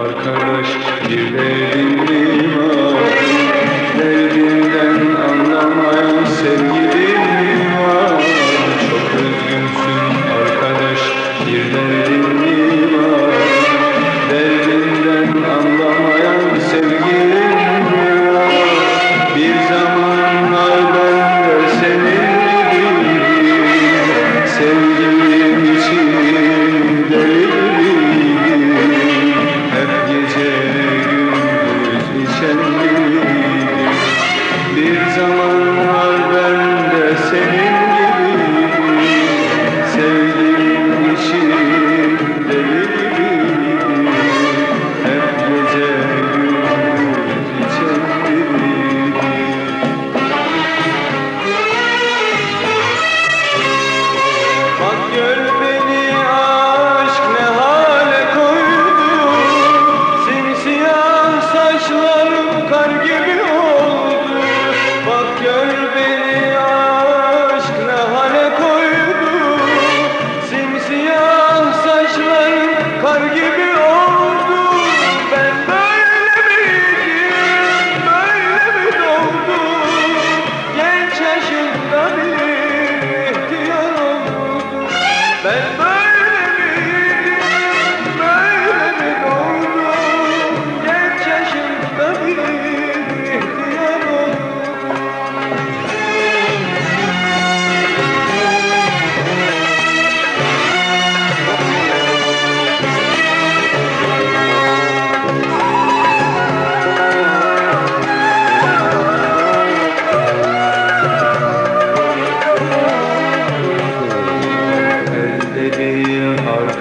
arkadaş bir dedim Ben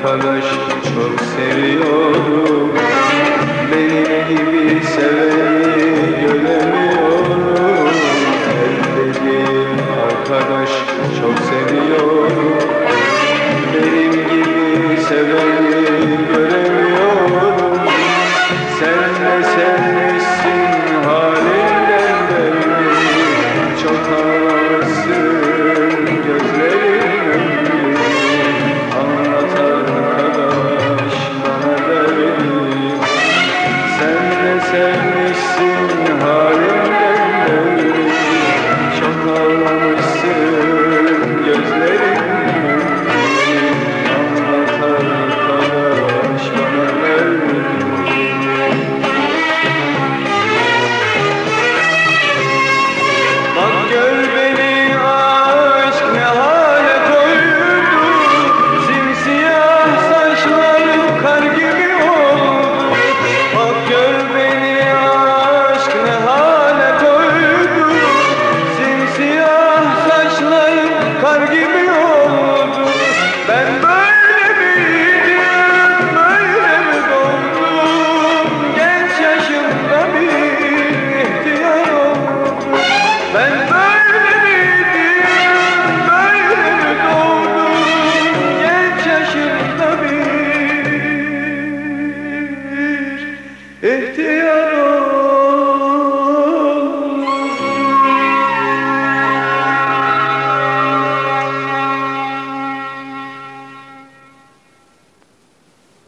arkadaş çok seviyorum Ehtiyar